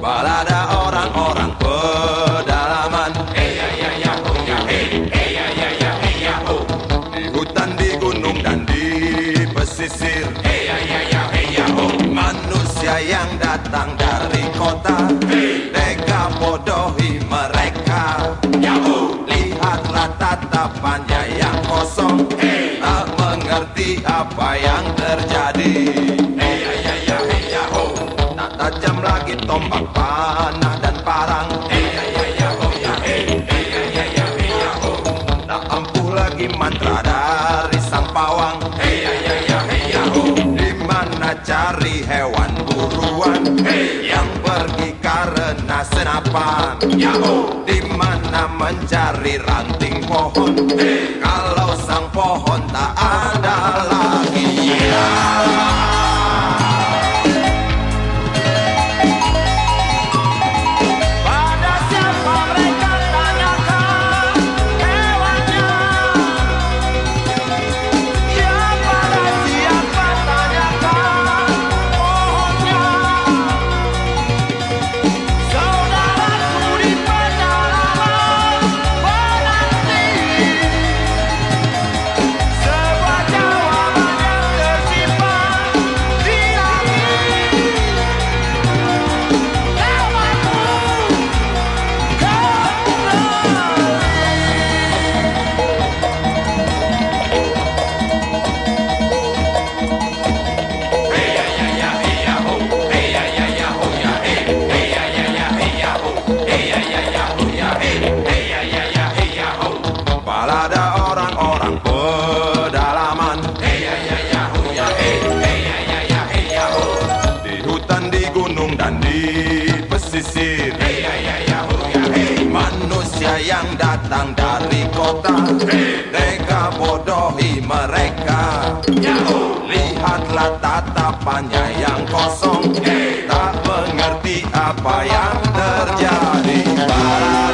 Balada orang-orang pedalaman Di hutan, di gunung, dan di pesisir Manusia yang datang dari kota Tega bodohi mereka Lihatlah tatapannya yang kosong Tak mengerti apa yang terjadi lagi mantra dari sang pawang. Di mana cari hewan buruan? Yang pergi karena senapan. Di mana mencari ranting pohon? Kalau dan di pesisir hey, hey, hey, oh, hey. Manusia yang datang dari kota hey. Bodohi mereka Yahoo. Lihatlah tatapannya yang kosong hey. Tak mengerti apa yang terjadi Barat